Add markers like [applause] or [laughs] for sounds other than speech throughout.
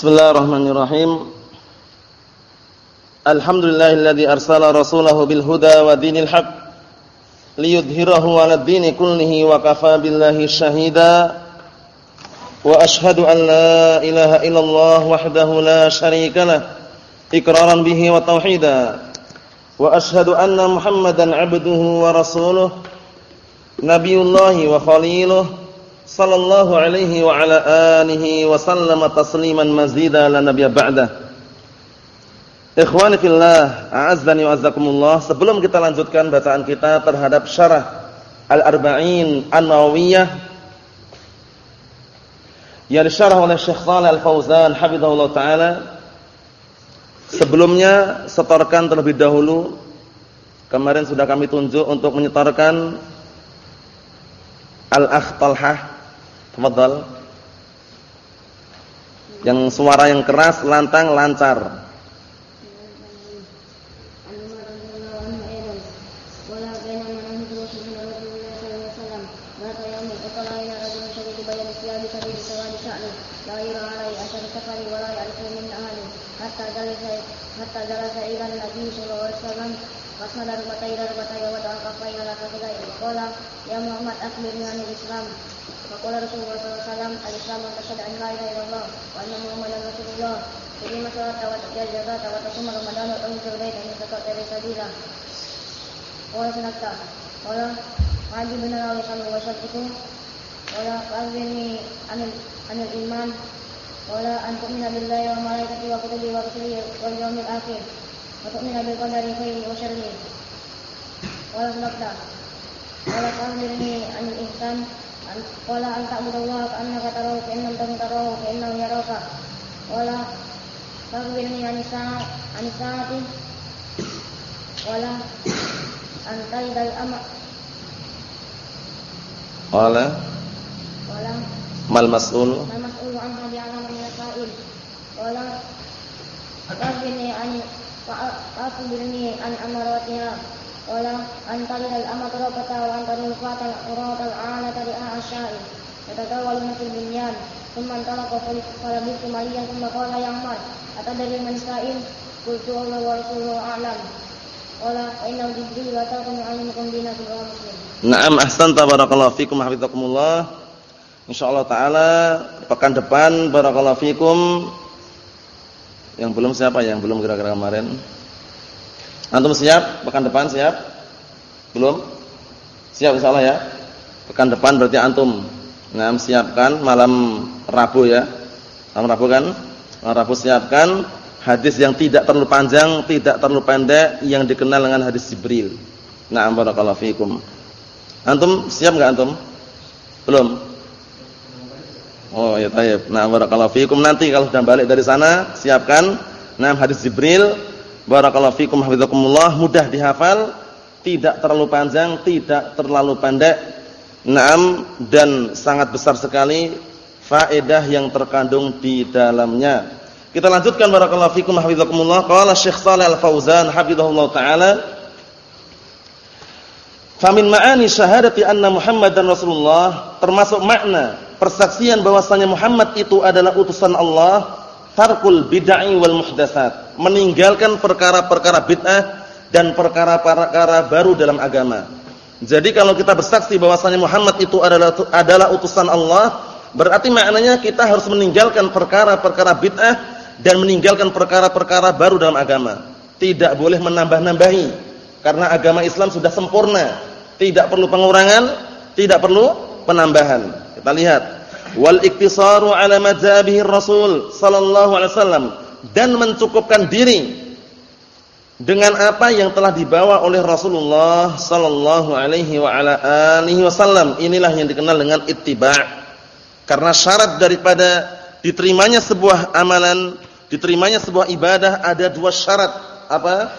Bismillahirrahmanirrahim. Alhamdulillahilladzi arsala rasulahu bil huda wa dinil haq liyudhhirahu 'alad dini kullihi wa kafa billahi shahida. Wa ashhadu an la ilaha illallah wahdahu la syarika lah iqraran bihi wa tauhida. Wa ashhadu anna Muhammadan 'abduhu wa rasuluhu nabiyullahi wa khaliluhu sallallahu alaihi wa ala alihi wa sallama tasliman mazida la nabiyya ba'da. Ikhwani fillah, a'azzani wa azzakumullah. Sebelum kita lanjutkan bacaan kita terhadap syarah Al-Arba'in An-Nawawiyah yang disyarah oleh Syekh Shalih Al-Fauzan hafizahullah taala. Sebelumnya setorkan terlebih dahulu kemarin sudah kami tunjuk untuk menyetorkan Al-Akh Talhah Tafadhal. Yang suara yang keras, lantang, lancar. حتى جلس إلى النبي صلى الله عليه وسلم فاسند ركبتيه إلى ركبتيه ودعا كفيه على كفيه وقال يا محمد أخبرني عن الإسلام فقال رسول الله صلى الله عليه وسلم الإسلام أن تشهد أن لا إله إلا الله وأن محمدا رسول الله تقيم الصلاة وتؤتي الزكاة وتصوم رمضان وتحج البيت إن استطعت إليه سبيلا قال سنكتا قال علي بن الله صلى الله عليه وسلم قال فأخبرني عن عن الإيمان قال أن تؤمن بالله وملائكته وكتبه ورسله واليوم الآخر وتؤمن بالقدر خيره وشره قال سنكتا قال فأخبرني عن الإحسان قال أن تعبد الله كأنك تراه فإن لم تكن تراه فإنه يراك قال فأخبرني عن الساعة عن الساعة قال أن تلد الأمة قال قال mal mas'ul ما المسؤول عنها بأعلم من السائل قال فأخبرني عن فأخبرني عن أمراتها قال أن تلد الأمة ربتها وأن ترى الفات العراة العانة رئاء الشائع يتداولون في البنيان ثم انطلق فلبثت مليا ثم قال يا عمر أتدري من السائل قلت الله ورسوله أعلم قال فإنه جبريل أتاكم يعلمكم دينكم رواه مسلم Naam ahsanta barakallahu fikum hafizakumullah. Insyaallah taala pekan depan barakallahu fikum yang belum siapa yang belum kira-kira kemarin? Antum siap? Pekan depan siap? Belum? Siap insyaallah ya. Pekan depan berarti antum. Nah, siapkan malam Rabu ya. Malam Rabu kan? Malam Rabu siapkan hadis yang tidak terlalu panjang, tidak terlalu pendek yang dikenal dengan hadis Jibril. Na'am barakallahu fikum. Antum siap enggak antum? Belum? Oh ya tayyib. Nah, barakallahu fikum. Nanti kalau sudah balik dari sana, siapkan nah hadis Jibril. Barakallahu fikum hafizakumullah, mudah dihafal, tidak terlalu panjang, tidak terlalu pendek. Naam dan sangat besar sekali faedah yang terkandung di dalamnya. Kita lanjutkan barakallahu fikum hafizakumullah. Qala Syekh Shalih Al-Fauzan hafizahullah taala Famin ma'ani syahadati anna Muhammadan Rasulullah termasuk makna persaksian bahwasanya Muhammad itu adalah utusan Allah tarkul bid'ah wal muhdatsat meninggalkan perkara-perkara bid'ah dan perkara-perkara baru dalam agama. Jadi kalau kita bersaksi bahwasanya Muhammad itu adalah adalah utusan Allah, berarti maknanya kita harus meninggalkan perkara-perkara bid'ah dan meninggalkan perkara-perkara baru dalam agama. Tidak boleh menambah-nambahi karena agama Islam sudah sempurna tidak perlu pengurangan, tidak perlu penambahan. Kita lihat. Wal iktisaru ala madzabihi Rasul sallallahu alaihi wasallam dan mencukupkan diri dengan apa yang telah dibawa oleh Rasulullah sallallahu alaihi wa ala alihi wasallam. Inilah yang dikenal dengan ittiba'. Karena syarat daripada diterimanya sebuah amalan, diterimanya sebuah ibadah ada dua syarat. Apa?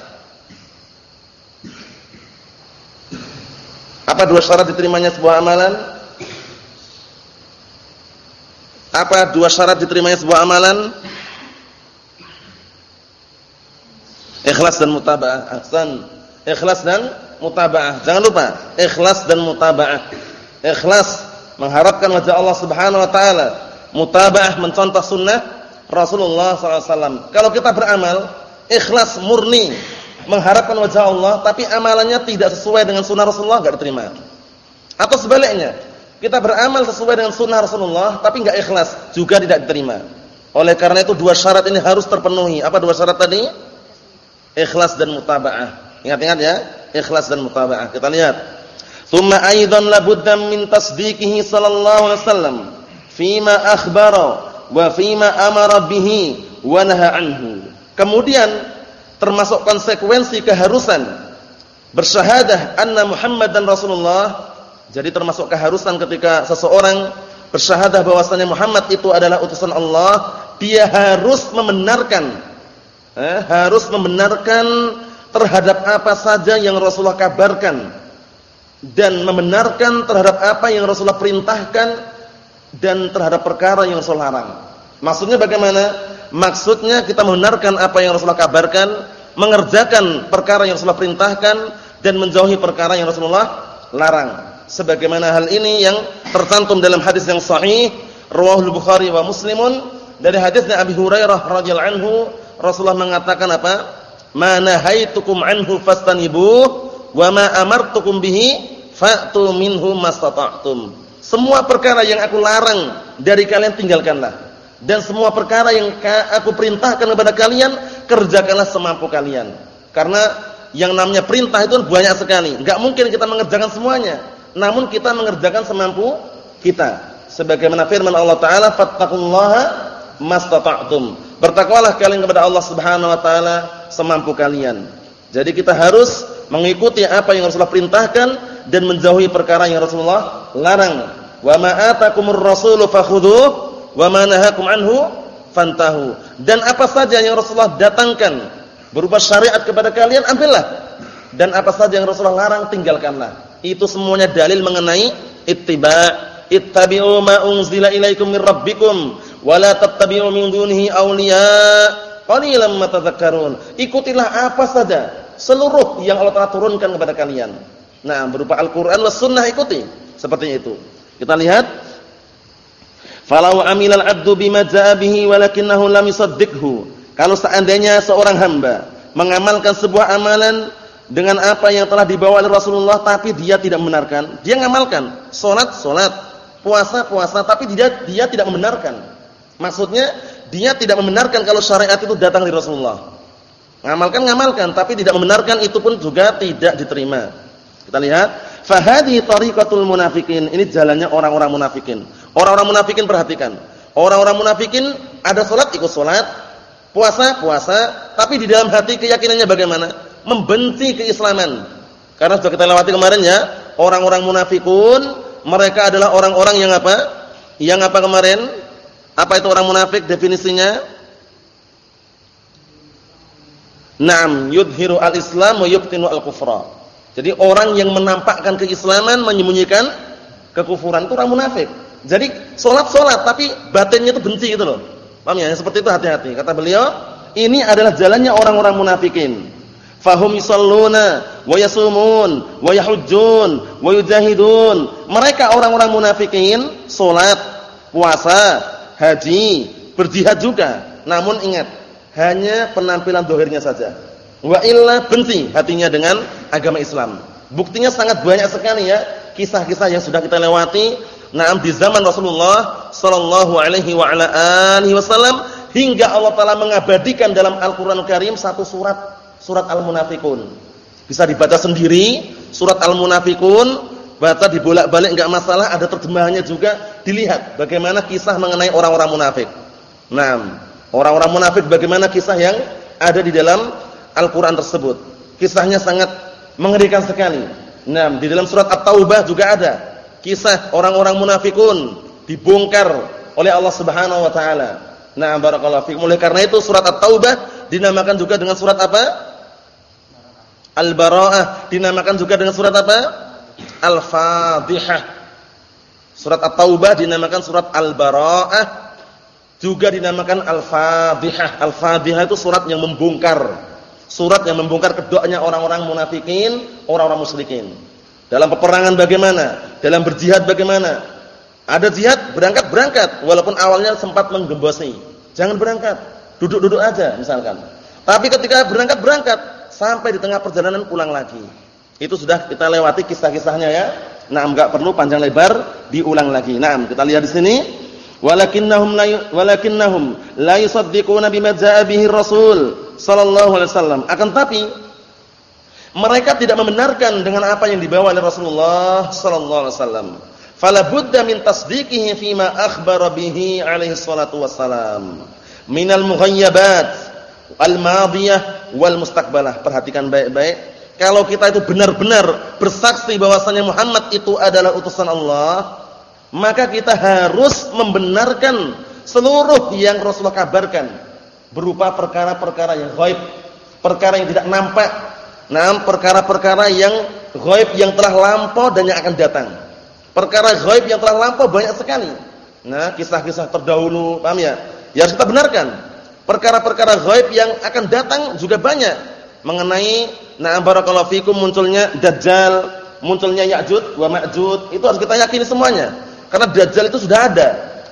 Apa dua syarat diterimanya sebuah amalan? Apa dua syarat diterimanya sebuah amalan? Ikhlas dan mutaba'ah. Ahsan. Ikhlas dan mutaba'ah. Jangan lupa, ikhlas dan mutaba'ah. Ikhlas mengharapkan wajah Allah Subhanahu wa taala. Mutaba'ah mencontoh sunnah Rasulullah SAW. Kalau kita beramal ikhlas murni mengharapkan wajah Allah, tapi amalannya tidak sesuai dengan sunnah Rasulullah, nggak diterima. Atau sebaliknya, kita beramal sesuai dengan sunnah Rasulullah, tapi nggak ikhlas, juga tidak diterima. Oleh karena itu dua syarat ini harus terpenuhi. Apa dua syarat tadi? Ikhlas dan mutaba'ah. Ingat-ingat ya, ikhlas dan mutaba'ah. Kita lihat. Tsumma aidan labudda min tasdiqihi sallallahu alaihi wasallam fima akhbara wa fima amara bihi wa anhu. Kemudian termasuk konsekuensi keharusan bersyahadah anna Muhammad dan Rasulullah. Jadi termasuk keharusan ketika seseorang bersyahadah bahwasanya Muhammad itu adalah utusan Allah, dia harus membenarkan eh, harus membenarkan terhadap apa saja yang Rasulullah kabarkan dan membenarkan terhadap apa yang Rasulullah perintahkan dan terhadap perkara yang Rasulullah larang. Maksudnya bagaimana? Maksudnya kita membenarkan apa yang Rasulullah kabarkan, mengerjakan perkara yang Rasulullah perintahkan dan menjauhi perkara yang Rasulullah larang. Sebagaimana hal ini yang tercantum dalam hadis yang sahih riwayat Bukhari wa Muslimun dari hadisnya Abi Hurairah radhiyallahu anhu Rasulullah mengatakan apa? "Ma nahaitukum anhu fastanibuh wa ma amartukum bihi fa'tu minhu mastata'tum." Semua perkara yang aku larang dari kalian tinggalkanlah dan semua perkara yang aku perintahkan kepada kalian kerjakanlah semampu kalian. Karena yang namanya perintah itu banyak sekali. Enggak mungkin kita mengerjakan semuanya. Namun kita mengerjakan semampu kita. Sebagaimana firman Allah taala, "Fattaqullaha mastata'tum." Bertakwalah kalian kepada Allah Subhanahu wa taala semampu kalian. Jadi kita harus mengikuti apa yang Rasulullah perintahkan dan menjauhi perkara yang Rasulullah larang. Wa ma atakumur rasulu wa ma anhu fantahu. Dan apa saja yang Rasulullah datangkan berupa syariat kepada kalian ambillah. Dan apa saja yang Rasulullah larang tinggalkanlah. Itu semuanya dalil mengenai ittiba'. Ittabi'u ma unzila ilaikum min rabbikum wa la tattabi'u min dunihi awliya. Qalilan ma tadhakkarun. Ikutilah apa saja seluruh yang Allah telah turunkan kepada kalian. Nah, berupa Al-Qur'an was sunnah ikuti. Seperti itu. Kita lihat Falau amilal abdu bima jaa bihi walakinahu lam yusaddiqhu. Kalau seandainya seorang hamba mengamalkan sebuah amalan dengan apa yang telah dibawa oleh Rasulullah tapi dia tidak membenarkan, dia mengamalkan salat salat, puasa puasa tapi dia dia tidak membenarkan. Maksudnya dia tidak membenarkan kalau syariat itu datang dari Rasulullah. Ngamalkan ngamalkan tapi tidak membenarkan itu pun juga tidak diterima. Kita lihat, fahadi tariqatul munafikin. Ini jalannya orang-orang munafikin. Orang-orang munafikin perhatikan. Orang-orang munafikin ada sholat ikut sholat, puasa puasa, tapi di dalam hati keyakinannya bagaimana? Membenci keislaman. Karena sudah kita lewati kemarin ya, orang-orang munafikun mereka adalah orang-orang yang apa? Yang apa kemarin? Apa itu orang munafik definisinya? Naam, yudhiru al-islam wa yubtinu al-kufra. Jadi orang yang menampakkan keislaman menyembunyikan kekufuran itu orang munafik. Jadi sholat-sholat tapi batinnya itu benci gitu loh. Paham ya? Seperti itu hati-hati. Kata beliau, ini adalah jalannya orang-orang munafikin. Fahum yusalluna wa yasumun wa yahujjun wa yujahidun. Mereka orang-orang munafikin sholat, puasa, haji, berjihad juga. Namun ingat, hanya penampilan dohirnya saja. Wa illa benci hatinya dengan agama Islam. Buktinya sangat banyak sekali ya kisah-kisah yang sudah kita lewati Naam di zaman Rasulullah sallallahu alaihi wa ala alihi wasallam hingga Allah taala mengabadikan dalam Al-Qur'an Karim satu surat surat Al-Munafikun. Bisa dibaca sendiri surat Al-Munafikun, baca dibolak-balik enggak masalah, ada terjemahannya juga, dilihat bagaimana kisah mengenai orang-orang munafik. Naam, orang-orang munafik bagaimana kisah yang ada di dalam Al-Qur'an tersebut. Kisahnya sangat mengerikan sekali. Nah, di dalam surat At-Taubah juga ada kisah orang-orang munafikun dibongkar oleh Allah Subhanahu wa taala. Nah, barakallahu fikum. Oleh karena itu surat At-Taubah dinamakan juga dengan surat apa? Al-Bara'ah dinamakan juga dengan surat apa? Al-Fadhihah. Surat At-Taubah dinamakan surat Al-Bara'ah juga dinamakan Al-Fadhihah. Al-Fadhihah itu surat yang membongkar. Surat yang membongkar kedoknya orang-orang munafikin, orang-orang musyrikin. Dalam peperangan bagaimana? Dalam berjihad bagaimana? Ada jihad berangkat-berangkat walaupun awalnya sempat menggembosi. Jangan berangkat. Duduk-duduk aja misalkan. Tapi ketika berangkat berangkat sampai di tengah perjalanan pulang lagi. Itu sudah kita lewati kisah-kisahnya ya. Nah, enggak perlu panjang lebar diulang lagi. Nah, kita lihat di sini walakinnahum la walakinnahum la yusaddiquna bima jaa bihi Rasul sallallahu alaihi wasallam. Akan tapi mereka tidak membenarkan dengan apa yang dibawa oleh Rasulullah sallallahu alaihi wasallam. Fala budda min tasdiqihi fima akhbara bihi alaihi salatu wassalam. Minal mughayyabat al-madiyah wal mustaqbalah. Perhatikan baik-baik kalau kita itu benar-benar bersaksi bahwasanya Muhammad itu adalah utusan Allah, maka kita harus membenarkan seluruh yang Rasulullah kabarkan berupa perkara-perkara yang gaib, perkara yang tidak nampak, nah perkara-perkara yang gaib yang telah lampau dan yang akan datang. Perkara gaib yang telah lampau banyak sekali. Nah, kisah-kisah terdahulu, paham ya? Ya harus kita benarkan. Perkara-perkara gaib yang akan datang juga banyak mengenai na'am barakallahu fikum munculnya dajjal, munculnya Ya'juj wa Ma'juj, itu harus kita yakini semuanya. Karena dajjal itu sudah ada.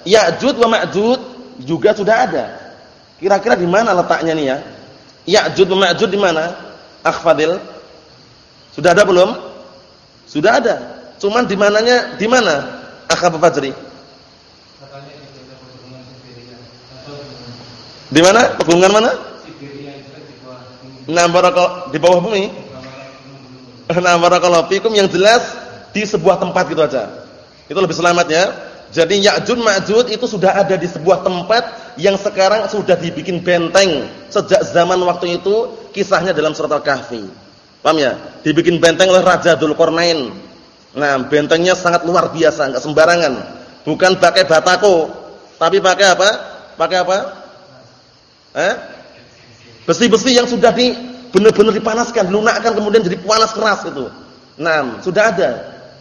Ya'juj wa Ma'juj juga sudah ada. Kira-kira di mana letaknya nih ya? Ya'juj wa Ma'juj di mana? Akhfadil. Sudah ada belum? Sudah ada. Cuman di mananya di mana? Akhab. Di mana? Pegunungan mana? Nah, barakal di bawah bumi. Nah, barakallahu fikum yang jelas di sebuah tempat gitu aja. Itu lebih selamat ya. Jadi Ya'juj Ma'juj itu sudah ada di sebuah tempat yang sekarang sudah dibikin benteng sejak zaman waktu itu kisahnya dalam surat Al-Kahfi. Paham ya? Dibikin benteng oleh Raja Dzulqarnain. Nah, bentengnya sangat luar biasa, enggak sembarangan. Bukan pakai batako, tapi pakai apa? Pakai apa? Eh? Besi-besi yang sudah di benar-benar dipanaskan, lunakkan kemudian jadi panas keras itu. Nah, sudah ada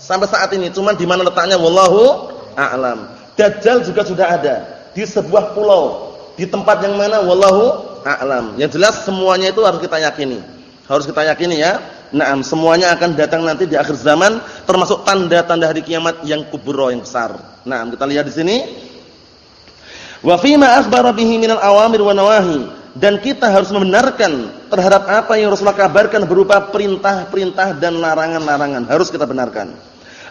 sampai saat ini. Cuman di mana letaknya wallahu a'lam. Dajjal juga sudah ada di sebuah pulau. Di tempat yang mana wallahu a'lam. Yang jelas semuanya itu harus kita yakini. Harus kita yakini ya. Naam, semuanya akan datang nanti di akhir zaman termasuk tanda-tanda hari kiamat yang kubro yang besar. Nah, kita lihat di sini. Wa fima akhbara bihi minal awamir wa nawahi. Dan kita harus membenarkan terhadap apa yang Rasulullah kabarkan berupa perintah-perintah dan larangan-larangan. Harus kita benarkan.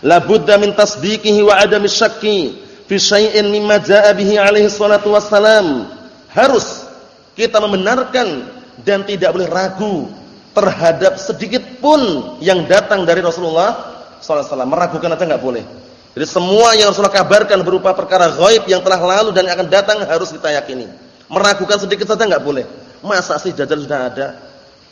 La budda min tasdiqihi wa adami syakki fi syai'in mimma jaa bihi alaihi salatu wassalam. Harus kita membenarkan dan tidak boleh ragu terhadap sedikit pun yang datang dari Rasulullah sallallahu alaihi wasallam. Meragukan aja enggak boleh jadi semua yang Rasulullah kabarkan berupa perkara gaib yang telah lalu dan akan datang harus kita yakini Meragukan sedikit saja enggak boleh. Masa sih dajjal sudah ada?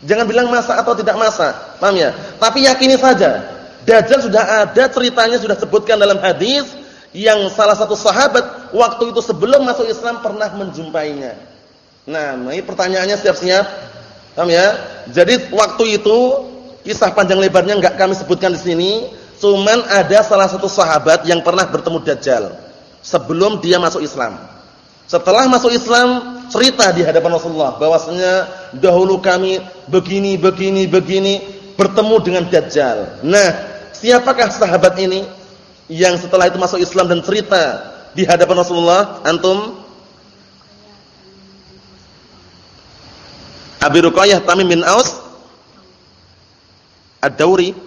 Jangan bilang masa atau tidak masa. Paham ya? Tapi yakini saja. Dajjal sudah ada, ceritanya sudah sebutkan dalam hadis yang salah satu sahabat waktu itu sebelum masuk Islam pernah menjumpainya. Nah, ini pertanyaannya siap-siap. Paham ya? Jadi waktu itu kisah panjang lebarnya enggak kami sebutkan di sini, cuman ada salah satu sahabat yang pernah bertemu Dajjal sebelum dia masuk Islam. Setelah masuk Islam, cerita di hadapan Rasulullah bahwasanya dahulu kami begini begini begini bertemu dengan Dajjal. Nah, siapakah sahabat ini yang setelah itu masuk Islam dan cerita di hadapan Rasulullah? Antum? Abi Ruqayyah Tamim bin Aus Ad-Dauri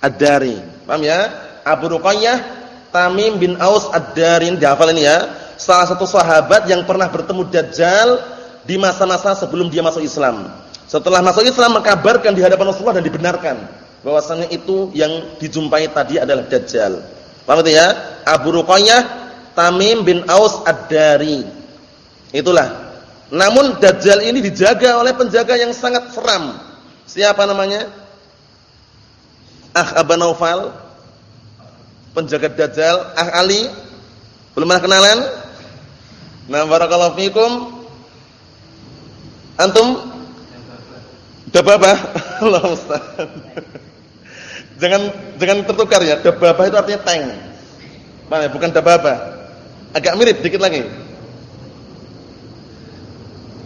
Ad-Dari. Paham ya? Abu Ruqayyah Tamim bin Aus Ad-Dari. Dihafal ini ya salah satu sahabat yang pernah bertemu Dajjal di masa-masa sebelum dia masuk Islam. Setelah masuk Islam mengkabarkan di hadapan Rasulullah dan dibenarkan bahwasanya itu yang dijumpai tadi adalah Dajjal. Paham itu ya? Abu Ruqayyah Tamim bin Aus Ad-Dari. Itulah. Namun Dajjal ini dijaga oleh penjaga yang sangat seram. Siapa namanya? Ah Naufal. Penjaga Dajjal, Ah Ali. Belum pernah kenalan? Nah, barakallahu fikum. Antum dababah. [laughs] Allah Ustaz. jangan jangan tertukar ya. Dababah itu artinya tank. Mana? Bukan dababah. Agak mirip dikit lagi.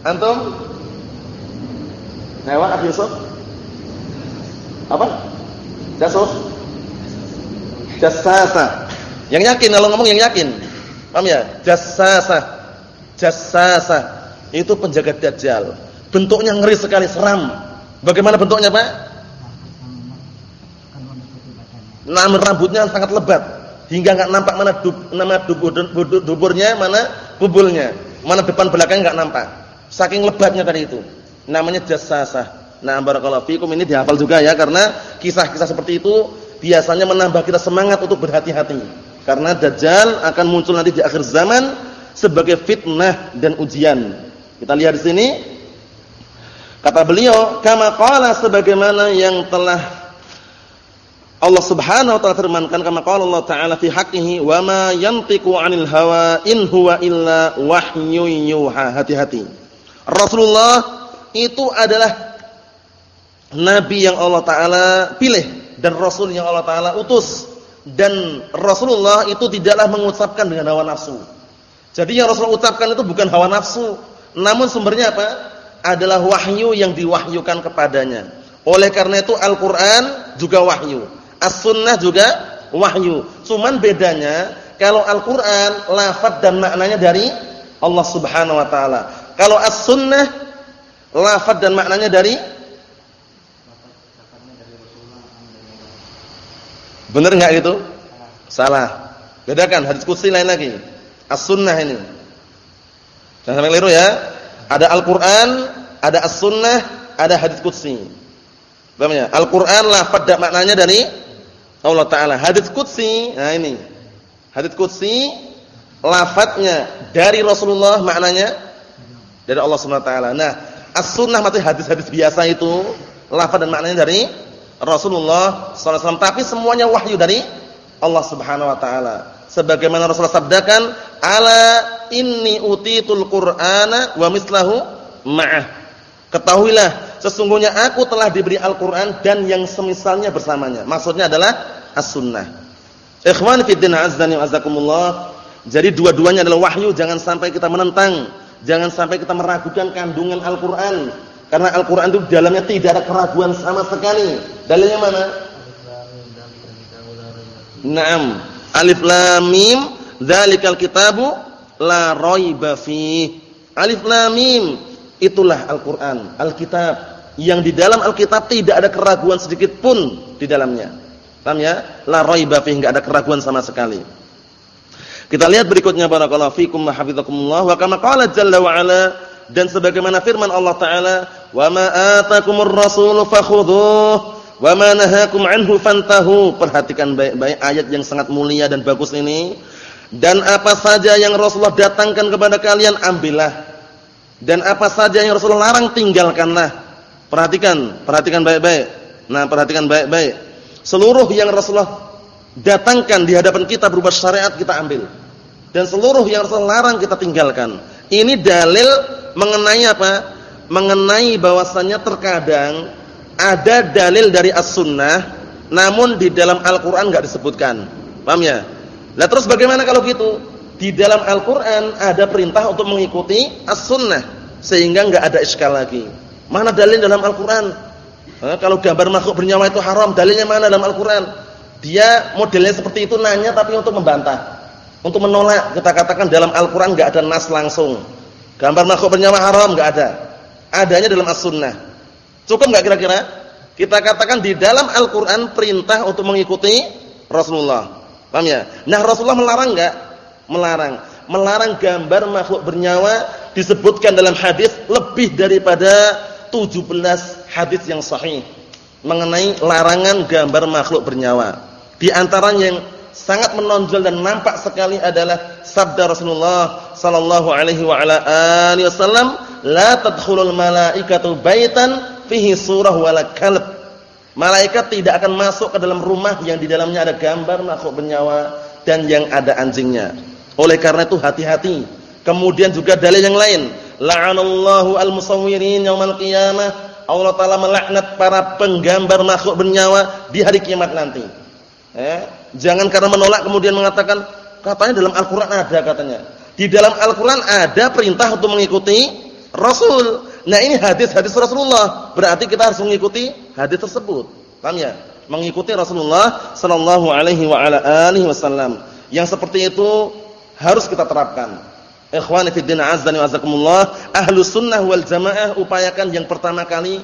Antum? Hewan Abi Yusuf? Apa? Jasus? Jasasa. Yang yakin kalau ngomong yang yakin. Paham ya? Jasasa. Jassasa itu penjaga dajjal. Bentuknya ngeri sekali, seram. Bagaimana bentuknya, Pak? Nama rambutnya sangat lebat hingga enggak nampak mana dub, nama dubur, dubur, duburnya, mana bubulnya, mana depan belakang enggak nampak. Saking lebatnya tadi itu. Namanya jassasa. Nah, barakallahu fikum ini dihafal juga ya karena kisah-kisah seperti itu biasanya menambah kita semangat untuk berhati-hati. Karena dajjal akan muncul nanti di akhir zaman sebagai fitnah dan ujian. Kita lihat di sini kata beliau, kama qala sebagaimana yang telah Allah Subhanahu wa taala firmankan kama qala Allah taala fi haqqihi wa ma yantiqu 'anil hawa in huwa illa wahyu yuha. Hati-hati. Rasulullah itu adalah nabi yang Allah taala pilih dan rasul yang Allah taala utus dan Rasulullah itu tidaklah mengucapkan dengan hawa nafsu. Jadi yang Rasulullah ucapkan itu bukan hawa nafsu, namun sumbernya apa? Adalah wahyu yang diwahyukan kepadanya. Oleh karena itu Al-Qur'an juga wahyu. As-sunnah juga wahyu. Cuman bedanya kalau Al-Qur'an lafaz dan maknanya dari Allah Subhanahu wa taala. Kalau As-sunnah lafaz dan maknanya dari Benar enggak gitu? Salah. Bedakan hadis qudsi lain lagi. As-sunnah ini. Jangan sampai keliru ya. Ada Al-Qur'an, ada As-sunnah, ada hadis qudsi. Paham ya? Al-Qur'an lafaz maknanya dari Allah taala. Hadis qudsi, nah ini. Hadis qudsi lafadznya dari Rasulullah maknanya dari Allah Subhanahu wa taala. Nah, as-sunnah maksudnya hadis-hadis biasa itu lafaz dan maknanya dari Rasulullah SAW. Tapi semuanya wahyu dari Allah Subhanahu Wa Taala. Sebagaimana Rasulullah sabdakan, ala inni utitul Qur'ana wa mislahu ma'ah. Ketahuilah, sesungguhnya aku telah diberi Al-Quran dan yang semisalnya bersamanya. Maksudnya adalah as-sunnah. Ikhwan fiddin azdani azakumullah. Jadi dua-duanya adalah wahyu. Jangan sampai kita menentang. Jangan sampai kita meragukan kandungan Al-Quran. Karena Al-Quran itu dalamnya tidak ada keraguan sama sekali. Dalilnya mana? Naam. Alif lam mim, dzalikal kitabu la raiba. Alif lam mim Itulah Al-Qur'an, Al-Kitab yang di dalam Al-Kitab tidak ada keraguan sedikit pun di dalamnya. Paham ya? La raiba enggak ada keraguan sama sekali. Kita lihat berikutnya barakallahu fikum wa hafizakumullah wa kama qala jalla wa ala dan sebagaimana firman Allah taala, "Wa ma atakumur wa ma nahakum anhu fantahu." Perhatikan baik-baik ayat yang sangat mulia dan bagus ini. Dan apa saja yang Rasulullah datangkan kepada kalian ambillah dan apa saja yang Rasulullah larang tinggalkanlah. Perhatikan, perhatikan baik-baik. Nah, perhatikan baik-baik. Seluruh yang Rasulullah datangkan di hadapan kita berupa syariat kita ambil. Dan seluruh yang Rasulullah larang kita tinggalkan. Ini dalil mengenai apa? Mengenai bahwasannya terkadang ada dalil dari as-sunnah namun di dalam Al-Qur'an enggak disebutkan. Paham ya? Lah terus bagaimana kalau gitu? di dalam Al-Qur'an ada perintah untuk mengikuti as-sunnah sehingga enggak ada iskal lagi. Mana dalil dalam Al-Qur'an? Eh, kalau gambar makhluk bernyawa itu haram, dalilnya mana dalam Al-Qur'an? Dia modelnya seperti itu nanya tapi untuk membantah. Untuk menolak, kita katakan dalam Al-Qur'an enggak ada nas langsung. Gambar makhluk bernyawa haram enggak ada. Adanya dalam as-sunnah. Cukup enggak kira-kira? Kita katakan di dalam Al-Qur'an perintah untuk mengikuti Rasulullah. Paham ya? Nah, Rasulullah melarang enggak? melarang. Melarang gambar makhluk bernyawa disebutkan dalam hadis lebih daripada 17 hadis yang sahih mengenai larangan gambar makhluk bernyawa. Di antaranya yang sangat menonjol dan nampak sekali adalah sabda Rasulullah sallallahu alaihi wa ala alihi wasallam, "La tadkhulul malaikatu baitan fihi surah wala kalb." Malaikat tidak akan masuk ke dalam rumah yang di dalamnya ada gambar makhluk bernyawa dan yang ada anjingnya. Oleh karena itu hati-hati. Kemudian juga dalil yang lain, la'anallahu al-musawwirin yaumal qiyamah. Allah taala melaknat para penggambar makhluk bernyawa di hari kiamat nanti. Eh, jangan karena menolak kemudian mengatakan katanya dalam Al-Qur'an ada katanya. Di dalam Al-Qur'an ada perintah untuk mengikuti Rasul. Nah, ini hadis-hadis Rasulullah. Berarti kita harus mengikuti hadis tersebut. Paham ya? Mengikuti Rasulullah sallallahu alaihi wa ala alihi wasallam. Yang seperti itu harus kita terapkan. Ikhwani fi din azzani wa azakumullah, ahlu sunnah wal jamaah upayakan yang pertama kali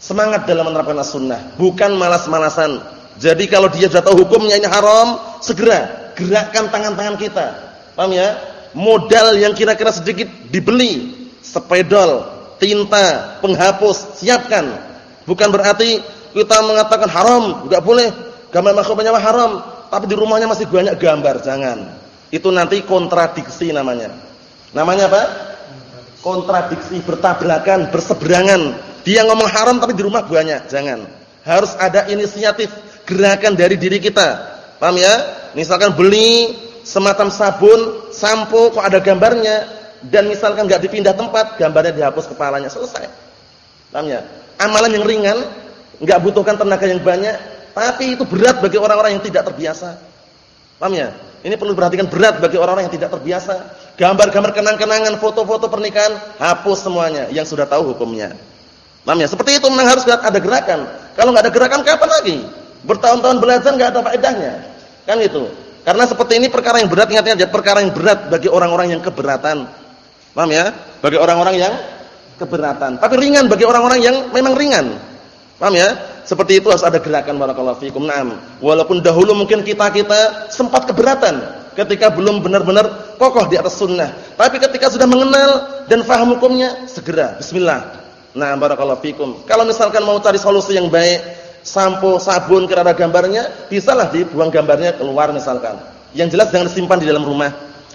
semangat dalam menerapkan as-sunnah, bukan malas-malasan. Jadi kalau dia sudah tahu hukumnya ini haram, segera gerakkan tangan-tangan kita. Paham ya? Modal yang kira-kira sedikit dibeli, sepedol, tinta, penghapus, siapkan. Bukan berarti kita mengatakan haram, enggak boleh. Gambar makhluk penyewaan haram, tapi di rumahnya masih banyak gambar, jangan. Itu nanti kontradiksi namanya. Namanya apa? Kontradiksi, bertabrakan, berseberangan. Dia ngomong haram tapi di rumah banyak, jangan. Harus ada inisiatif, gerakan dari diri kita. Paham ya? Misalkan beli semacam sabun, sampo kok ada gambarnya dan misalkan enggak dipindah tempat, gambarnya dihapus kepalanya, selesai. Paham ya? Amalan yang ringan, enggak butuhkan tenaga yang banyak, tapi itu berat bagi orang-orang yang tidak terbiasa. Paham ya? Ini perlu diperhatikan berat bagi orang-orang yang tidak terbiasa. Gambar-gambar kenang-kenangan, foto-foto pernikahan, hapus semuanya yang sudah tahu hukumnya. Paham ya? Seperti itu memang harus ada gerakan. Kalau nggak ada gerakan kapan lagi? Bertahun-tahun belajar nggak ada faedahnya. Kan itu. Karena seperti ini perkara yang berat ingat-ingat perkara yang berat bagi orang-orang yang keberatan. Paham ya? Bagi orang-orang yang keberatan. Tapi ringan bagi orang-orang yang memang ringan. Paham ya? Seperti itu harus ada gerakan barakallahu fikum. Naam. Walaupun dahulu mungkin kita-kita sempat keberatan ketika belum benar-benar kokoh di atas sunnah. Tapi ketika sudah mengenal dan faham hukumnya, segera bismillah. Nah, barakallahu fikum. Kalau misalkan mau cari solusi yang baik, sampo, sabun kira ada gambarnya, bisalah dibuang gambarnya keluar misalkan. Yang jelas jangan disimpan di dalam rumah.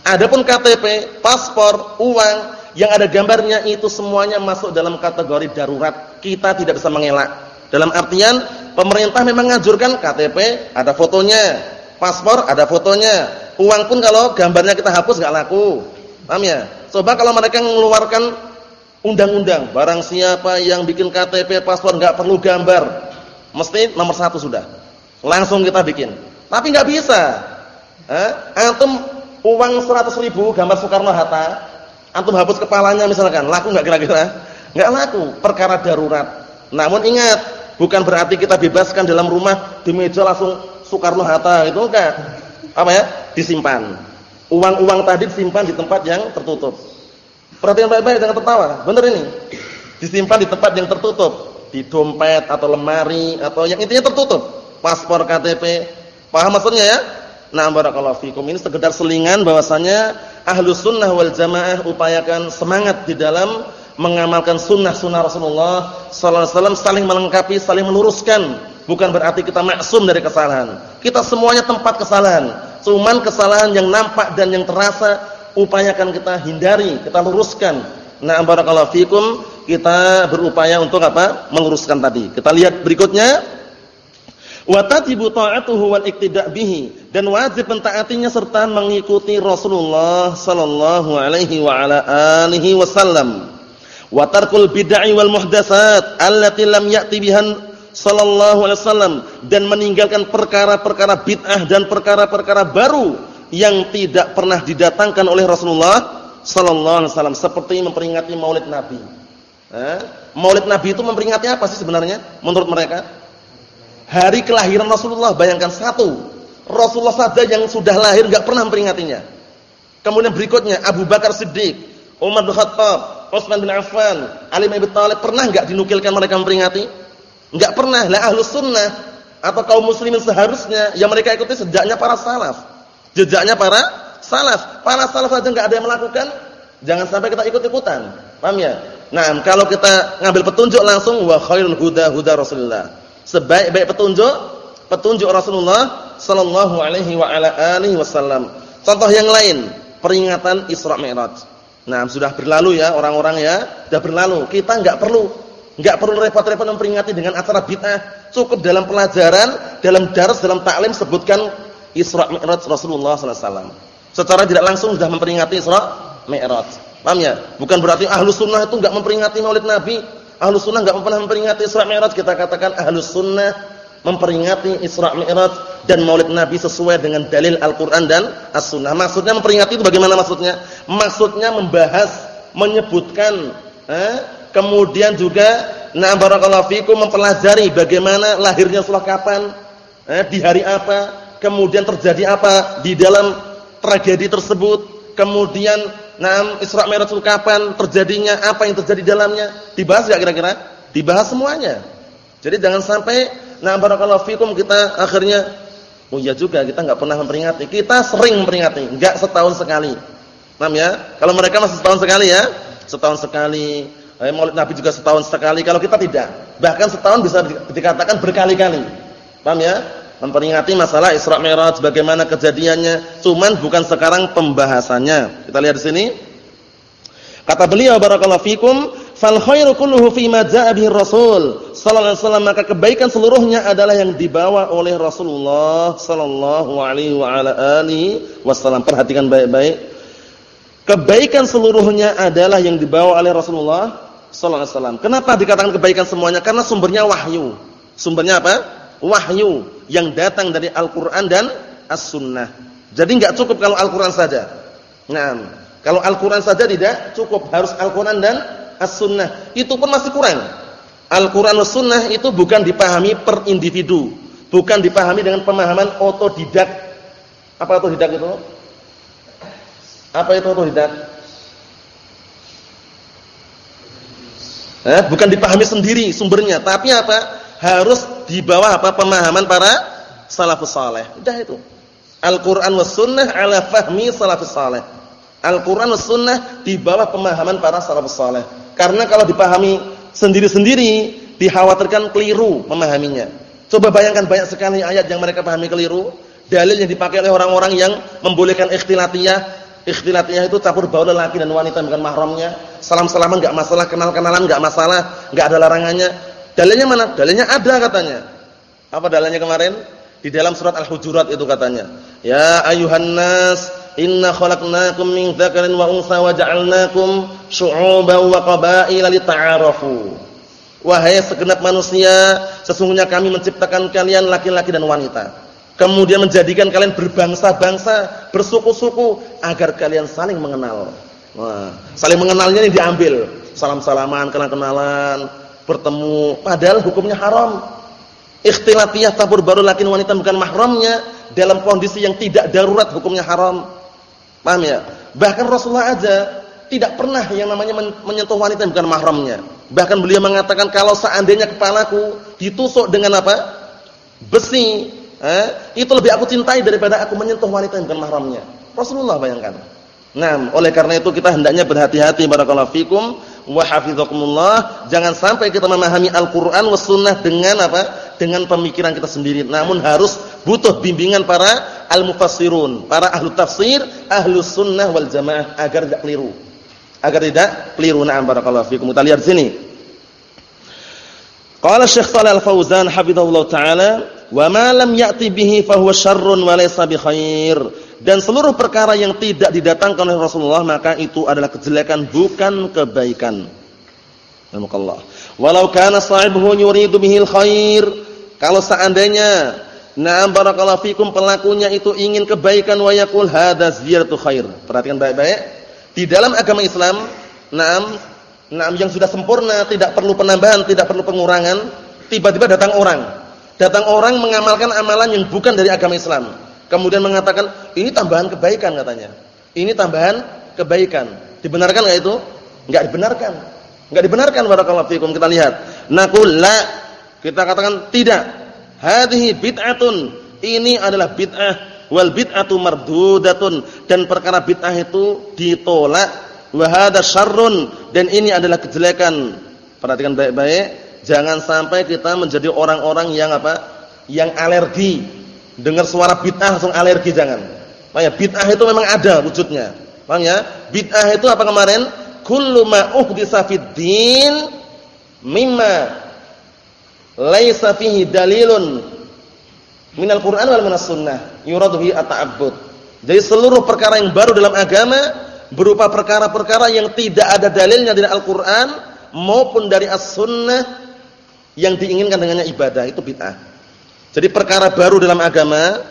Adapun KTP, paspor, uang yang ada gambarnya itu semuanya masuk dalam kategori darurat. Kita tidak bisa mengelak. Dalam artian pemerintah memang ngajurkan KTP ada fotonya, paspor ada fotonya, uang pun kalau gambarnya kita hapus nggak laku. Paham ya? Coba kalau mereka mengeluarkan undang-undang, barang siapa yang bikin KTP, paspor nggak perlu gambar, mesti nomor satu sudah. Langsung kita bikin. Tapi nggak bisa. Eh? Antum uang 100 ribu gambar Soekarno Hatta, antum hapus kepalanya misalkan, laku nggak kira-kira? Nggak laku, perkara darurat. Namun ingat, bukan berarti kita bebaskan dalam rumah di meja langsung Soekarno Hatta itu enggak. Apa ya? Disimpan. Uang-uang tadi disimpan di tempat yang tertutup. Perhatian baik-baik jangan tertawa. Benar ini. Disimpan di tempat yang tertutup, di dompet atau lemari atau yang intinya tertutup. Paspor, KTP. Paham maksudnya ya? Nah, barakallahu fikum. Ini sekedar selingan bahwasanya Ahlus Sunnah wal Jamaah upayakan semangat di dalam mengamalkan sunnah-sunnah Rasulullah alaihi wasallam saling melengkapi, saling meluruskan. Bukan berarti kita maksum dari kesalahan. Kita semuanya tempat kesalahan. Cuman kesalahan yang nampak dan yang terasa upayakan kita hindari, kita luruskan. Nah, barakallahu fikum, kita berupaya untuk apa? Meluruskan tadi. Kita lihat berikutnya. Wa tajibu ta'atuhu wal iktida' bihi dan wajib mentaatinya serta mengikuti Rasulullah sallallahu alaihi wa ala alihi wasallam wa tarkul bid'ah wal muhdatsat allati lam ya'ti bihan sallallahu alaihi wasallam dan meninggalkan perkara-perkara bid'ah dan perkara-perkara baru yang tidak pernah didatangkan oleh Rasulullah sallallahu alaihi wasallam seperti memperingati Maulid Nabi. Eh? Maulid Nabi itu memperingati apa sih sebenarnya menurut mereka? Hari kelahiran Rasulullah, bayangkan satu. Rasulullah saja yang sudah lahir enggak pernah memperingatinya. Kemudian berikutnya Abu Bakar Siddiq, Umar bin Khattab, Utsman bin Affan, Ali bin Abi Thalib pernah enggak dinukilkan mereka memperingati? Enggak pernah. Lah ahlus sunnah atau kaum muslimin seharusnya yang mereka ikuti sejaknya para salaf. Jejaknya para salaf. Para salaf saja enggak ada yang melakukan, jangan sampai kita ikut-ikutan. Paham ya? Nah, kalau kita ngambil petunjuk langsung wa khairul huda huda Rasulullah. Sebaik-baik petunjuk petunjuk Rasulullah sallallahu alaihi wa ala alihi wasallam. Contoh yang lain, peringatan Isra Mi'raj. Nah, sudah berlalu ya orang-orang ya, sudah berlalu. Kita enggak perlu enggak perlu repot-repot memperingati dengan acara bid'ah. Cukup dalam pelajaran, dalam dars, dalam taklim sebutkan Isra Mi'raj Rasulullah sallallahu alaihi wasallam. Secara tidak langsung sudah memperingati Isra Mi'raj. Paham ya? Bukan berarti Ahlus Sunnah itu enggak memperingati Maulid Nabi. Ahlus Sunnah enggak pernah memperingati Isra Mi'raj. Kita katakan Ahlus Sunnah memperingati Isra Mi'raj dan Maulid Nabi sesuai dengan dalil Al-Qur'an dan As-Sunnah. Maksudnya memperingati itu bagaimana maksudnya? Maksudnya membahas, menyebutkan eh, kemudian juga na barakallahu fikum mempelajari bagaimana lahirnya Rasulullah kapan, eh, di hari apa, kemudian terjadi apa di dalam tragedi tersebut. Kemudian nah Isra Mi'raj itu kapan terjadinya, apa yang terjadi dalamnya, dibahas enggak kira-kira? Dibahas semuanya. Jadi jangan sampai nah barakallahu fikum kita akhirnya oh iya juga kita enggak pernah memperingati. Kita sering memperingati, enggak setahun sekali. Paham ya? Kalau mereka masih setahun sekali ya, setahun sekali. Eh, Maulid Nabi juga setahun sekali. Kalau kita tidak, bahkan setahun bisa dikatakan berkali-kali. Paham ya? Memperingati masalah Isra Mi'raj bagaimana kejadiannya, cuman bukan sekarang pembahasannya. Kita lihat di sini. Kata beliau barakallahu fikum, fal khairu kulluhu fi ma jaa bihi Rasul sallallahu alaihi wasallam, maka kebaikan seluruhnya adalah yang dibawa oleh Rasulullah sallallahu alaihi wa ala alihi wasallam. Perhatikan baik-baik. Kebaikan seluruhnya adalah yang dibawa oleh Rasulullah sallallahu alaihi wasallam. Kenapa dikatakan kebaikan semuanya? Karena sumbernya wahyu. Sumbernya apa? Wahyu yang datang dari Al-Qur'an dan As-Sunnah. Jadi enggak cukup kalau Al-Qur'an saja. Nah, kalau Al-Qur'an saja tidak cukup, harus Al-Qur'an dan As-Sunnah. Itu pun masih kurang. Al-Qur'an dan Sunnah itu bukan dipahami per individu, bukan dipahami dengan pemahaman otodidak. Apa otodidak itu? Apa itu otodidak? Eh, bukan dipahami sendiri sumbernya, tapi apa? Harus di bawah apa? Pemahaman para salafus saleh. Udah itu. Al-Qur'an was sunnah ala fahmi salafus saleh. Al-Qur'an was sunnah di bawah pemahaman para salafus saleh. Karena kalau dipahami sendiri-sendiri, dikhawatirkan keliru memahaminya. Coba bayangkan banyak sekali ayat yang mereka pahami keliru, dalil yang dipakai oleh orang-orang yang membolehkan ikhtilatiyah Ikhtilatnya itu campur baur lelaki dan wanita bukan mahramnya. Salam-salaman enggak masalah, kenal-kenalan enggak masalah, enggak ada larangannya. Dalilnya mana? Dalilnya ada katanya. Apa dalilnya kemarin? Di dalam surat Al-Hujurat itu katanya. Ya ayuhan nas, inna khalaqnakum min dzakarin wa untha wa ja'alnakum syu'uban wa qabaila lita'arafu. Wahai segenap manusia, sesungguhnya kami menciptakan kalian laki-laki dan wanita Kemudian menjadikan kalian berbangsa-bangsa, bersuku-suku agar kalian saling mengenal. Nah, saling mengenalnya ini diambil, salam-salaman, kenal-kenalan, bertemu, padahal hukumnya haram. Ikhtilatiyah tabur baru laki wanita bukan mahramnya dalam kondisi yang tidak darurat hukumnya haram. Paham ya? Bahkan Rasulullah aja tidak pernah yang namanya menyentuh wanita yang bukan mahramnya. Bahkan beliau mengatakan kalau seandainya kepalaku ditusuk dengan apa? Besi eh, itu lebih aku cintai daripada aku menyentuh wanita yang bukan mahramnya. Rasulullah bayangkan. Nah, oleh karena itu kita hendaknya berhati-hati barakallahu fikum wa hafizakumullah, jangan sampai kita memahami Al-Qur'an was sunnah dengan apa? Dengan pemikiran kita sendiri. Namun harus butuh bimbingan para al-mufassirun, para ahlu tafsir, ahlu sunnah wal jamaah agar tidak keliru. Agar tidak keliru. Na'am barakallahu fikum. Kita lihat sini. Qala Syekh Shalal Al-Fauzan hafizahullah taala Wa ma lam ya'ti bihi fahuwa syarrun wa laysa bi khair. Dan seluruh perkara yang tidak didatangkan oleh Rasulullah maka itu adalah kejelekan bukan kebaikan. Alhamdulillah. Walau kana sahibuhu yuridu bihil khair, kalau seandainya na'am barakallahu fikum pelakunya itu ingin kebaikan wa yaqul hadza ziyaratu khair. Perhatikan baik-baik. Di dalam agama Islam, na'am na'am yang sudah sempurna, tidak perlu penambahan, tidak perlu pengurangan, tiba-tiba datang orang Datang orang mengamalkan amalan yang bukan dari agama Islam. Kemudian mengatakan, ini tambahan kebaikan katanya. Ini tambahan kebaikan. Dibenarkan enggak itu? Enggak dibenarkan. Enggak dibenarkan barakallahu fikum. Kita lihat. Naqul la. Kita katakan tidak. Hadhihi bid'atun. Ini adalah bid'ah wal bid'atu mardudatun dan perkara bid'ah itu ditolak wa hadza syarrun dan ini adalah kejelekan. Perhatikan baik-baik Jangan sampai kita menjadi orang-orang yang apa? Yang alergi. Dengar suara bid'ah langsung alergi jangan. Makanya bid'ah itu memang ada wujudnya. Paham ya? Bid'ah itu apa kemarin? Kullu ma uhditsa fid din mimma laisa fihi dalilun minal Qur'an wal minas sunnah yuradu bihi at-ta'abbud. Jadi seluruh perkara yang baru dalam agama berupa perkara-perkara yang tidak ada dalilnya dari Al-Qur'an maupun dari As-Sunnah yang diinginkan dengannya ibadah itu bid'ah. Jadi perkara baru dalam agama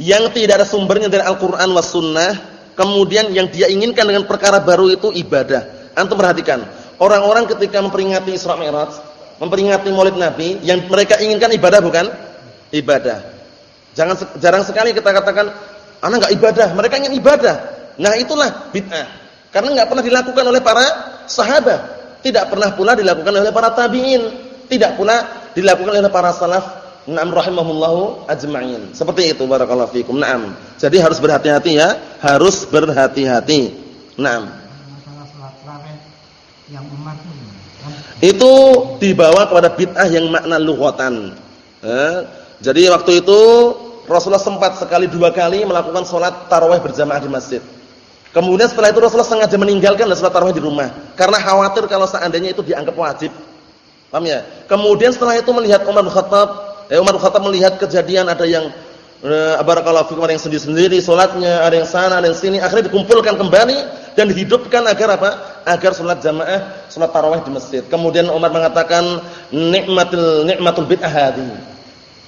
yang tidak ada sumbernya dari Al-Qur'an was sunnah, kemudian yang dia inginkan dengan perkara baru itu ibadah. Antum perhatikan, orang-orang ketika memperingati Isra Mi'raj, memperingati Maulid Nabi, yang mereka inginkan ibadah bukan? Ibadah. Jangan jarang sekali kita katakan, "Anak enggak ibadah." Mereka ingin ibadah. Nah, itulah bid'ah. Karena enggak pernah dilakukan oleh para sahabat, tidak pernah pula dilakukan oleh para tabi'in, tidak pula dilakukan oleh para salaf Naam rahimahullahu ajma'in. Seperti itu barakallahu fikum. Naam. Jadi harus berhati-hati ya, harus berhati-hati. Naam. yang itu dibawa kepada bid'ah yang makna lughatan. Eh, jadi waktu itu Rasulullah sempat sekali dua kali melakukan sholat tarawih berjamaah di masjid. Kemudian setelah itu Rasulullah sengaja meninggalkan sholat tarawih di rumah karena khawatir kalau seandainya itu dianggap wajib. Paham ya? Kemudian setelah itu melihat Umar bin Khattab Eh Umar bin Khattab melihat kejadian ada yang eh, barakallahu fikum ada yang sendiri-sendiri salatnya, ada yang sana, ada yang sini, akhirnya dikumpulkan kembali dan dihidupkan agar apa? Agar salat jamaah, salat tarawih di masjid. Kemudian Umar mengatakan nikmatul nikmatul bid'ah hadhi.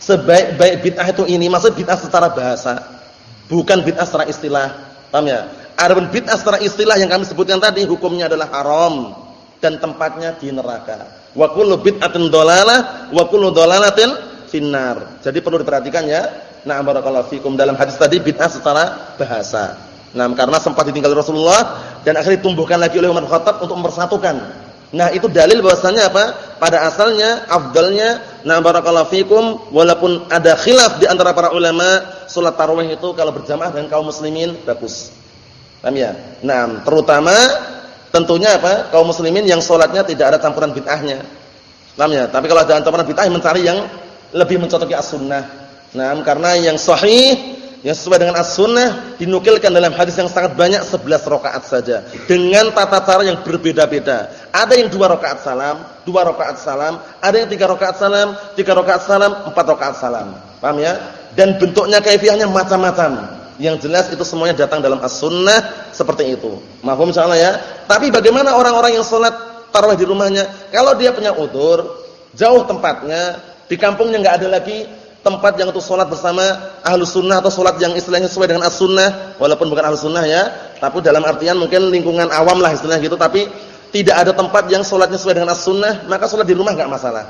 Sebaik-baik bid'ah itu ini, maksud bid'ah secara bahasa, bukan bid'ah secara istilah. Paham ya? Adapun bid'ah secara istilah yang kami sebutkan tadi hukumnya adalah haram dan tempatnya di neraka. Wa kullu bid'atin dhalalah wa kullu dhalalatin finnar. Jadi perlu diperhatikan ya. Nah, barakallahu fikum dalam hadis tadi bid'ah secara bahasa. Nah, karena sempat ditinggal Rasulullah dan akhirnya ditumbuhkan lagi oleh Umar Khattab untuk mempersatukan. Nah, itu dalil bahwasanya apa? Pada asalnya afdalnya nah barakallahu fikum walaupun ada khilaf di antara para ulama, salat tarawih itu kalau berjamaah dengan kaum muslimin bagus. Paham ya? Nah, terutama tentunya apa? Kaum muslimin yang salatnya tidak ada campuran bid'ahnya. Paham ya? Tapi kalau ada campuran bid'ah mencari yang lebih mencocoki as-sunnah. Nah, karena yang sahih yang sesuai dengan as-sunnah dinukilkan dalam hadis yang sangat banyak 11 rakaat saja dengan tata cara yang berbeda-beda. Ada yang dua rakaat salam, dua rakaat salam, ada yang tiga rakaat salam, tiga rakaat salam, empat rakaat salam. Paham ya? Dan bentuknya kaifiahnya macam-macam. Yang jelas itu semuanya datang dalam as-sunnah seperti itu. Mahfum insyaallah ya. Tapi bagaimana orang-orang yang salat tarawih di rumahnya? Kalau dia punya udzur, jauh tempatnya, di kampungnya nggak ada lagi tempat yang untuk sholat bersama ahlu sunnah atau sholat yang istilahnya sesuai dengan as sunnah, walaupun bukan ahlu sunnah ya, tapi dalam artian mungkin lingkungan awam lah istilahnya gitu, tapi tidak ada tempat yang sholatnya sesuai dengan as sunnah, maka sholat di rumah nggak masalah.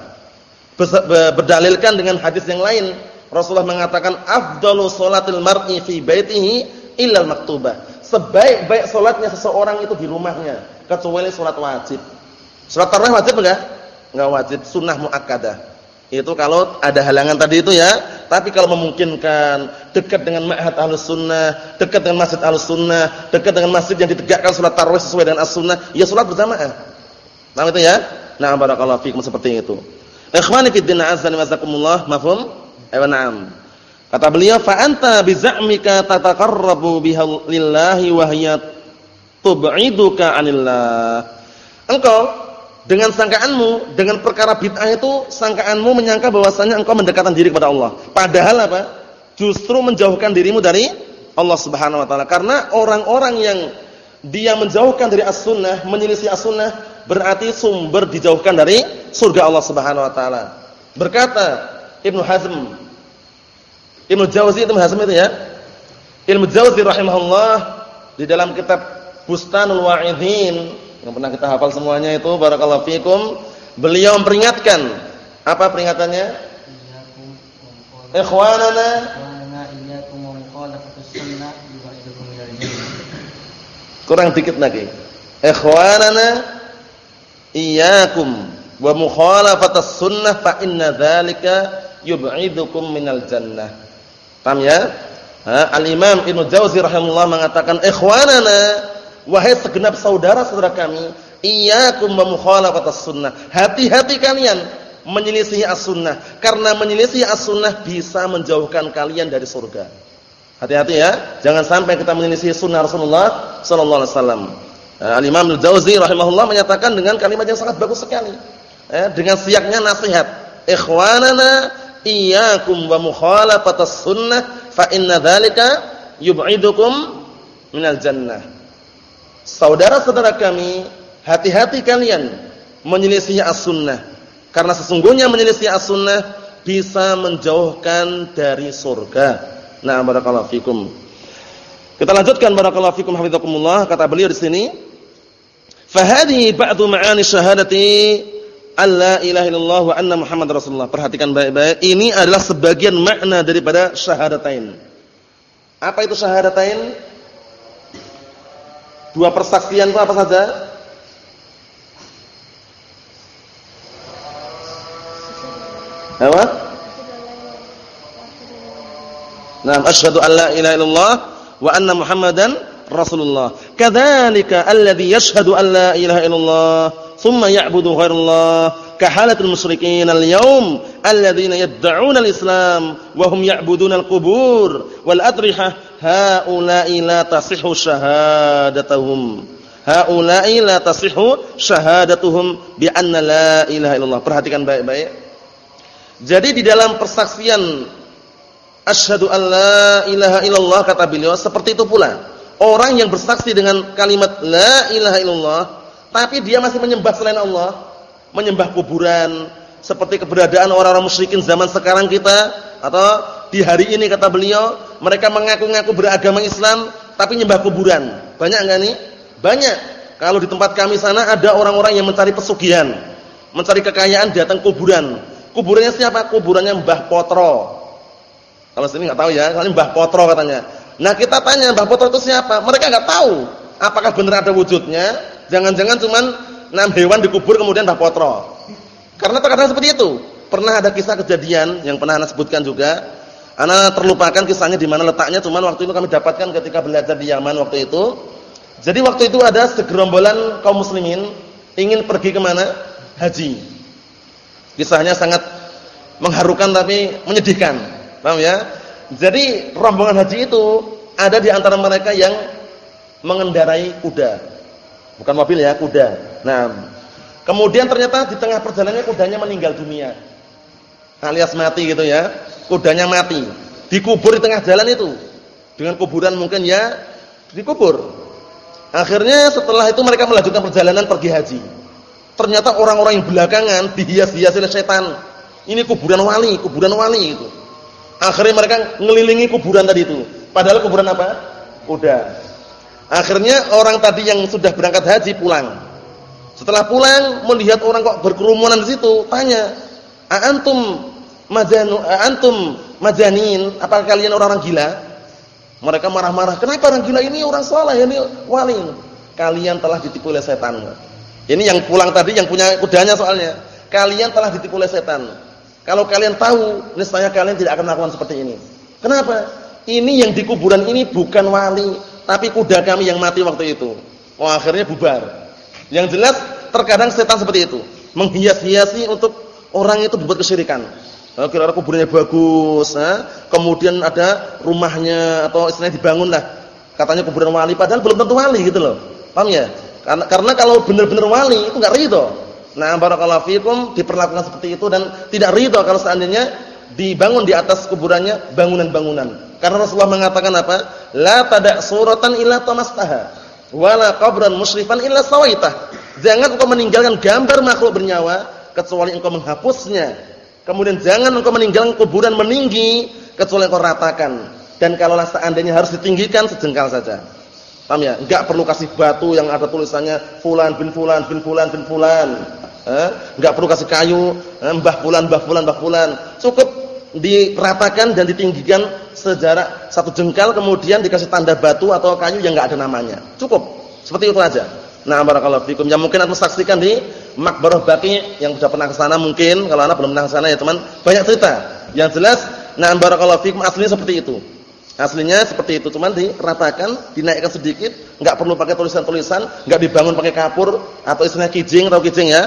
Berdalilkan dengan hadis yang lain, Rasulullah mengatakan afdalu sholatil mar'i fi baitihi illal maktubah. Sebaik-baik sholatnya seseorang itu di rumahnya, kecuali sholat wajib. Sholat tarawih wajib enggak? Enggak wajib, sunnah muakkadah. Itu kalau ada halangan tadi itu ya. Tapi kalau memungkinkan dekat dengan ma'had ahlus sunnah, dekat dengan masjid ahlus sunnah, dekat dengan masjid yang ditegakkan salat tarawih sesuai dengan as-sunnah, ya salat berjamaah. Paham itu ya? Nah, barakallahu fikum seperti itu. Ikhwani fid din azza wa jazakumullah, mafhum? Ayo na'am. Kata beliau, fa anta bi za'mika tataqarrabu biha lillahi wa 'anillah. Engkau dengan sangkaanmu, dengan perkara bid'ah itu sangkaanmu menyangka bahwasanya engkau mendekatkan diri kepada Allah. Padahal apa? Justru menjauhkan dirimu dari Allah Subhanahu wa taala. Karena orang-orang yang dia menjauhkan dari as-sunnah, menyelisih as-sunnah, berarti sumber dijauhkan dari surga Allah Subhanahu wa taala. Berkata Ibnu Hazm. Ibnu Jauzi Ibnu Hazm itu ya. Ibnu Jauzi rahimahullah di dalam kitab Bustanul Wa'idhin. Yang pernah kita hafal semuanya itu barakallahu fikum. Beliau memperingatkan apa peringatannya? Ikhwanana. Kurang dikit lagi. Ikhwanana iyyakum wa mukhalafatas sunnah fa inna dzalika yub'idukum minal jannah paham ya al-imam Ibnu Jauzi rahimahullah mengatakan ikhwanana Wahai segenap saudara-saudara kami, iyyakum wa mukhalafatas sunnah. Hati-hati kalian menyelisih as-sunnah karena menyelisih as-sunnah bisa menjauhkan kalian dari surga. Hati-hati ya, jangan sampai kita menyelisih sunnah Rasulullah sallallahu alaihi wasallam. Al-Imam Al-Jauzi rahimahullah menyatakan dengan kalimat yang sangat bagus sekali. Eh, dengan siaknya nasihat. Ikhwanana iyyakum wa mukhalafatas sunnah fa inna dzalika yub'idukum minal jannah. Saudara-saudara kami, hati-hati kalian menyelisih as-sunnah. Karena sesungguhnya menyelisih as-sunnah bisa menjauhkan dari surga. Nah, barakallahu fikum. Kita lanjutkan barakallahu fikum hafizakumullah kata beliau di sini. Fahadhi ba'du ma'ani syahadati alla ilaha illallah wa anna muhammad rasulullah. Perhatikan baik-baik. Ini adalah sebagian makna daripada syahadatain. Apa itu syahadatain? Dua persaksian itu apa saja? Apa? Nah, asyhadu an la ilaha illallah wa anna Muhammadan Rasulullah. Kadzalika alladhi yashhadu an la ilaha illallah thumma ya'budu ghairallah kahalatul musyrikin al-yawm alladhina yad'una al-islam wa hum ya'buduna al-qubur wal adrihah haula'i la tasihhu syahadatuhum haula'i la tasihhu syahadatuhum bi anna la ilaha illallah perhatikan baik-baik. Jadi di dalam persaksian asyhadu an la ilaha illallah kata beliau seperti itu pula. Orang yang bersaksi dengan kalimat la ilaha illallah tapi dia masih menyembah selain Allah menyembah kuburan seperti keberadaan orang-orang musyrikin zaman sekarang kita atau di hari ini kata beliau mereka mengaku-ngaku beragama Islam tapi menyembah kuburan. Banyak enggak nih? Banyak. Kalau di tempat kami sana ada orang-orang yang mencari pesugihan mencari kekayaan datang kuburan. Kuburannya siapa? Kuburannya Mbah Potro. Kalau sini nggak tahu ya kalian Mbah Potro katanya. Nah kita tanya Mbah Potro itu siapa? Mereka nggak tahu apakah benar ada wujudnya jangan-jangan cuman enam hewan dikubur kemudian Mbah Potro. Karena terkadang seperti itu. Pernah ada kisah kejadian yang pernah Anda sebutkan juga. Anda terlupakan kisahnya di mana letaknya, cuman waktu itu kami dapatkan ketika belajar di Yaman waktu itu. Jadi waktu itu ada segerombolan kaum muslimin ingin pergi ke mana? Haji. Kisahnya sangat mengharukan tapi menyedihkan. Paham ya? Jadi rombongan haji itu ada di antara mereka yang mengendarai kuda. Bukan mobil ya, kuda. Nah, kemudian ternyata di tengah perjalanannya kudanya meninggal dunia. Alias mati gitu ya. Kudanya mati. Dikubur di tengah jalan itu. Dengan kuburan mungkin ya dikubur. Akhirnya setelah itu mereka melanjutkan perjalanan pergi haji. Ternyata orang-orang yang belakangan dihias-hias oleh setan. Ini kuburan wali, kuburan wali itu. Akhirnya mereka ngelilingi kuburan tadi itu. Padahal kuburan apa? Kuda. Akhirnya orang tadi yang sudah berangkat haji pulang. Setelah pulang melihat orang kok berkerumunan di situ, tanya, "Antum majanu antum majanin? Apa kalian orang-orang gila?" Mereka marah-marah, "Kenapa orang gila ini orang saleh, ini wali?" Kalian telah ditipu oleh setan. Ini yang pulang tadi yang punya kudanya soalnya. Kalian telah ditipu oleh setan. Kalau kalian tahu, niscaya kalian tidak akan melakukan seperti ini. Kenapa? Ini yang di kuburan ini bukan wali, tapi kuda kami yang mati waktu itu. Oh, akhirnya bubar. Yang jelas terkadang setan seperti itu, menghias-hiasi untuk orang itu berbuat kesyirikan. Oh, kira-kira kuburannya bagus, ha? kemudian ada rumahnya atau istilahnya dibangun lah. Katanya kuburan wali, padahal belum tentu wali gitu loh. Paham ya? Karena, karena kalau benar-benar wali itu enggak ridho. Nah, barakallahu fikum diperlakukan seperti itu dan tidak ridho kalau seandainya dibangun di atas kuburannya bangunan-bangunan. Karena Rasulullah mengatakan apa? La tada' suratan illa tamastaha wala qabran musyrifan illa sawaitah. Jangan engkau meninggalkan gambar makhluk bernyawa kecuali engkau menghapusnya. Kemudian jangan engkau meninggalkan kuburan meninggi kecuali engkau ratakan. Dan kalaulah seandainya harus ditinggikan sejengkal saja. Paham ya? Enggak perlu kasih batu yang ada tulisannya fulan bin fulan bin fulan bin fulan. Eh? Enggak perlu kasih kayu, eh, mbah fulan, mbah fulan, mbah fulan. Cukup diratakan dan ditinggikan sejarak satu jengkal kemudian dikasih tanda batu atau kayu yang enggak ada namanya. Cukup. Seperti itu aja. Nah, barakallahu fikum. Yang mungkin antum saksikan di Makbarah Baqi yang sudah pernah ke sana mungkin, kalau Anda belum pernah ke sana ya teman, banyak cerita. Yang jelas, nah barakallahu fikum aslinya seperti itu. Aslinya seperti itu, cuman diratakan, dinaikkan sedikit, enggak perlu pakai tulisan-tulisan, enggak dibangun pakai kapur atau istilahnya kijing atau kijing ya.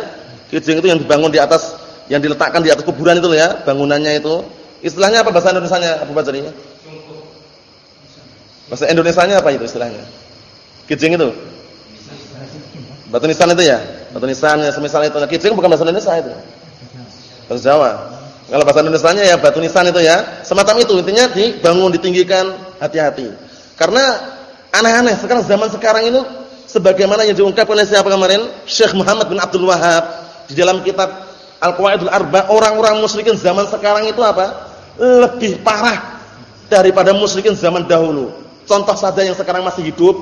Kijing itu yang dibangun di atas yang diletakkan di atas kuburan itu ya, bangunannya itu. Istilahnya apa bahasa Indonesianya Abu Badri? Bahasa Indonesianya apa itu istilahnya? Kijing itu? Batu nisan itu ya? Batu nisan ya semisal itu. Nah, kijing bukan bahasa Indonesia itu. Bahasa Jawa. Kalau bahasa Indonesianya ya batu nisan itu ya. Semacam itu intinya dibangun, ditinggikan, hati-hati. Karena aneh-aneh sekarang zaman sekarang itu sebagaimana yang diungkapkan oleh siapa kemarin? Syekh Muhammad bin Abdul Wahab di dalam kitab Al-Qawaidul Arba, orang-orang musyrikin zaman sekarang itu apa? Lebih parah daripada musyrikin zaman dahulu. Contoh saja yang sekarang masih hidup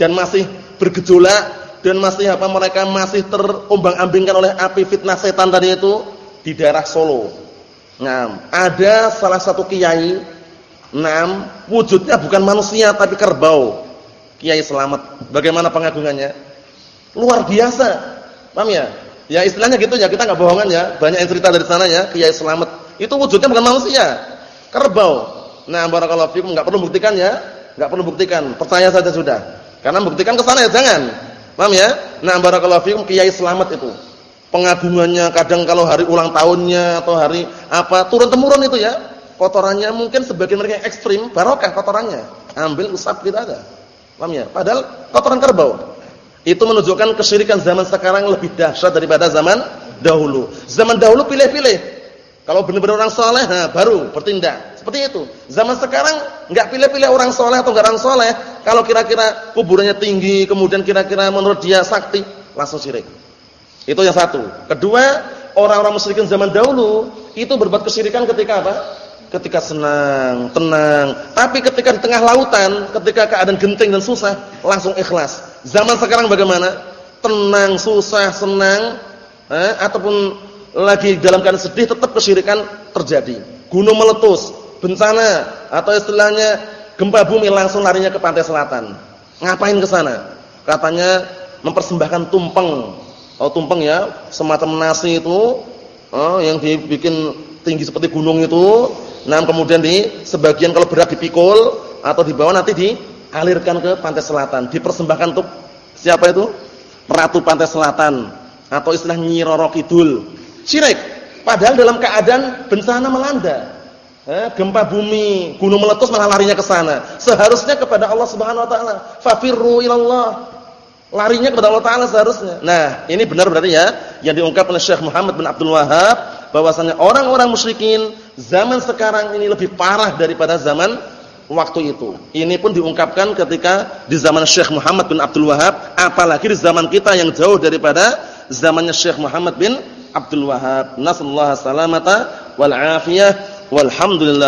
dan masih bergejolak dan masih apa mereka masih terombang-ambingkan oleh api fitnah setan tadi itu di daerah Solo. Nah, ada salah satu kiai, enam wujudnya bukan manusia tapi kerbau. Kiai Selamat. Bagaimana pengagungannya? Luar biasa. Paham ya? Ya istilahnya gitu ya, kita nggak bohongan ya. Banyak yang cerita dari sana ya, Kiai Selamat. Itu wujudnya bukan manusia. Kerbau. Nah, barakallahu fikum enggak perlu buktikan ya. Enggak perlu buktikan, percaya saja sudah. Karena buktikan ke sana ya jangan. Paham ya? Nah, barakallahu fikum Kiai Selamat itu. Pengagungannya kadang kalau hari ulang tahunnya atau hari apa turun temurun itu ya. Kotorannya mungkin sebagian mereka yang ekstrim, barokah kotorannya. Ambil usap kita ada. Paham ya? Padahal kotoran kerbau. Itu menunjukkan kesyirikan zaman sekarang lebih dahsyat daripada zaman dahulu. Zaman dahulu pilih-pilih. Kalau benar-benar orang soleh, nah, baru bertindak. Seperti itu. Zaman sekarang nggak pilih-pilih orang soleh atau nggak orang soleh. Kalau kira-kira kuburannya tinggi, kemudian kira-kira menurut dia sakti, langsung syirik. Itu yang satu. Kedua, orang-orang musyrikin zaman dahulu itu berbuat kesyirikan ketika apa? Ketika senang, tenang. Tapi ketika di tengah lautan, ketika keadaan genting dan susah, langsung ikhlas. Zaman sekarang bagaimana? Tenang, susah, senang, eh, ataupun lagi dalam keadaan sedih tetap kesyirikan terjadi. Gunung meletus, bencana atau istilahnya gempa bumi langsung larinya ke pantai selatan. Ngapain ke sana? Katanya mempersembahkan tumpeng. Oh tumpeng ya, semacam nasi itu oh, yang dibikin tinggi seperti gunung itu. Nah, kemudian di sebagian kalau berat dipikul atau dibawa nanti di alirkan ke pantai selatan, dipersembahkan untuk siapa itu? Ratu pantai selatan atau istilah Nyi Roro Kidul. Syirik. Padahal dalam keadaan bencana melanda. Eh, gempa bumi, gunung meletus malah larinya ke sana. Seharusnya kepada Allah Subhanahu wa taala. Fafirru ilallah. Larinya kepada Allah taala seharusnya. Nah, ini benar berarti ya yang diungkap oleh Syekh Muhammad bin Abdul Wahab bahwasanya orang-orang musyrikin zaman sekarang ini lebih parah daripada zaman waktu itu. Ini pun diungkapkan ketika di zaman Syekh Muhammad bin Abdul Wahab, apalagi di zaman kita yang jauh daripada zamannya Syekh Muhammad bin Abdul Wahab. Nasallahu salamata wal afiyah walhamdulillah